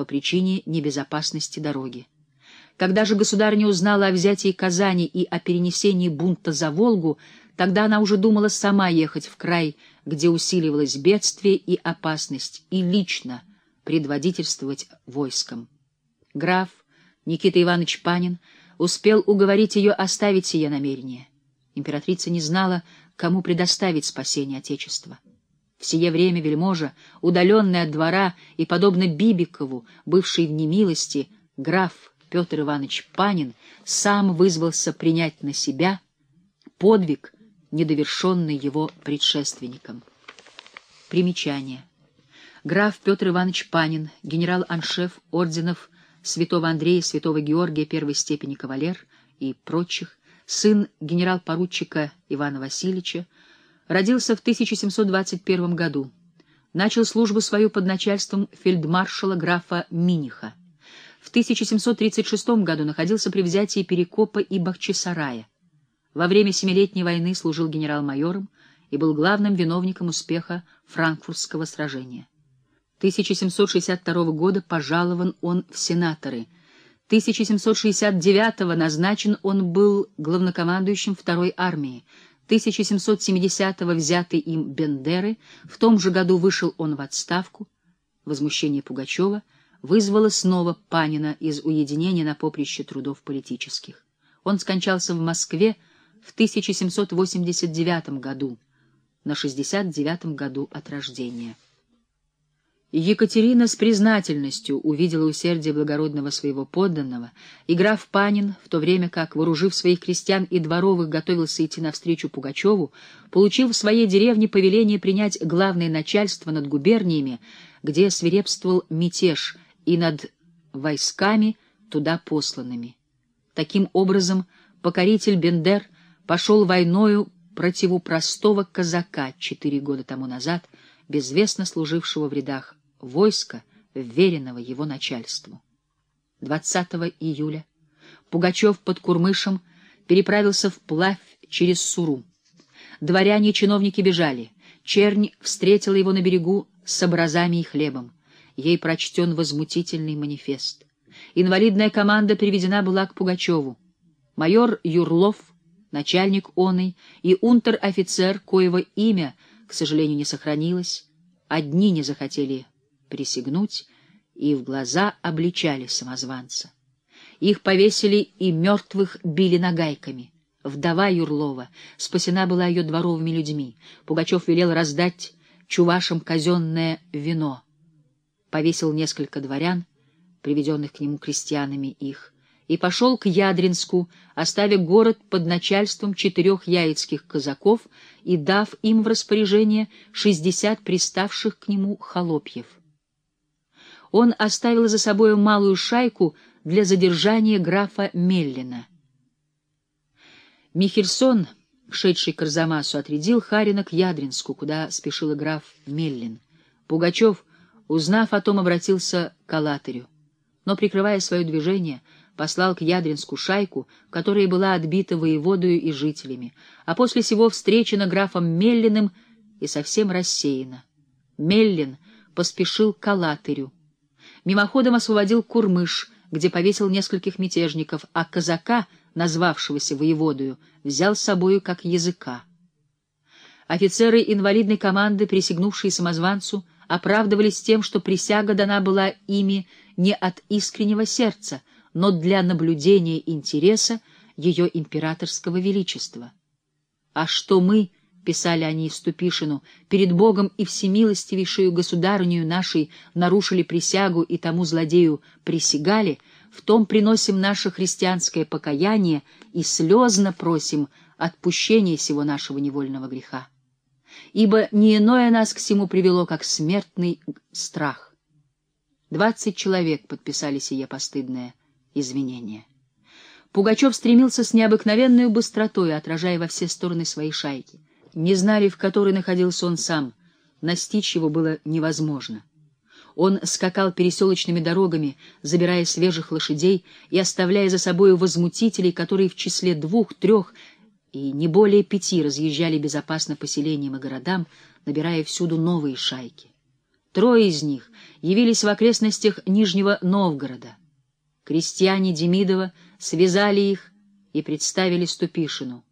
по причине небезопасности дороги. Когда же государыня узнала о взятии Казани и о перенесении бунта за Волгу, тогда она уже думала сама ехать в край, где усиливалось бедствие и опасность, и лично предводительствовать войском. Граф Никита Иванович Панин успел уговорить ее оставить сие намерение. Императрица не знала, кому предоставить спасение Отечества. В сие время вельможа, удаленный от двора и, подобно Бибикову, бывший в немилости, граф Петр Иванович Панин сам вызвался принять на себя подвиг, недовершенный его предшественником. Примечание. Граф Петр Иванович Панин, генерал-аншеф орденов святого Андрея, святого Георгия первой степени кавалер и прочих, сын генерал-поручика Ивана Васильевича, родился в 1721 году. Начал службу свою под начальством фельдмаршала графа Миниха. В 1736 году находился при взятии Перекопа и Бахчисарая. Во время Семилетней войны служил генерал-майором и был главным виновником успеха Франкфуртского сражения. 1762 года пожалован он в сенаторы. 1769 назначен он был главнокомандующим второй армии. 1770 взятый им Бендеры, в том же году вышел он в отставку. Возмущение Пугачева вызвало снова Панина из уединения на поприще трудов политических. Он скончался в Москве в 1789 году, на 69 году от рождения. Екатерина с признательностью увидела усердие благородного своего подданного, и граф Панин, в то время как, вооружив своих крестьян и дворовых, готовился идти навстречу Пугачеву, получил в своей деревне повеление принять главное начальство над губерниями, где свирепствовал мятеж, и над войсками туда посланными. Таким образом, покоритель Бендер пошел войною противу простого казака четыре года тому назад, безвестно служившего в рядах войска, вверенного его начальству. 20 июля Пугачев под Курмышем переправился вплавь через Суру. Дворяне и чиновники бежали. Чернь встретила его на берегу с образами и хлебом. Ей прочтен возмутительный манифест. Инвалидная команда приведена была к Пугачеву. Майор Юрлов, начальник оной, и унтер-офицер, коего имя, к сожалению, не сохранилось, одни не захотели присягнуть и в глаза обличали самозванца. Их повесили и мертвых били нагайками. Вдова Юрлова спасена была ее дворовыми людьми. Пугачев велел раздать чувашам казенное вино. Повесил несколько дворян, приведенных к нему крестьянами их, и пошел к Ядринску, оставив город под начальством четырех яицких казаков и дав им в распоряжение шестьдесят приставших к нему холопьев он оставил за собою малую шайку для задержания графа Меллина. Михельсон, шедший к Арзамасу, отрядил Харина к Ядринску, куда спешил граф Меллин. Пугачев, узнав о том, обратился к Алатырю, но, прикрывая свое движение, послал к Ядринску шайку, которая была отбита воеводою и жителями, а после сего встречена графом Меллиным и совсем рассеяна. Меллин поспешил к Алатырю, мимоходом освободил Курмыш, где повесил нескольких мятежников, а казака, назвавшегося воеводою, взял с собою как языка. Офицеры инвалидной команды, присягнувшие самозванцу, оправдывались тем, что присяга дана была ими не от искреннего сердца, но для наблюдения интереса ее императорского величества. А что мы — писали они Ступишину, — перед Богом и всемилостивейшую государынею нашей нарушили присягу и тому злодею присягали, в том приносим наше христианское покаяние и слезно просим отпущения сего нашего невольного греха. Ибо не иное нас к всему привело, как смертный страх. Двадцать человек подписали сие постыдное извинение. Пугачев стремился с необыкновенной быстротой, отражая во все стороны свои шайки не знали, в которой находился он сам. Настичь его было невозможно. Он скакал переселочными дорогами, забирая свежих лошадей и оставляя за собою возмутителей, которые в числе двух, трех и не более пяти разъезжали безопасно поселениям и городам, набирая всюду новые шайки. Трое из них явились в окрестностях Нижнего Новгорода. Крестьяне Демидова связали их и представили Ступишину.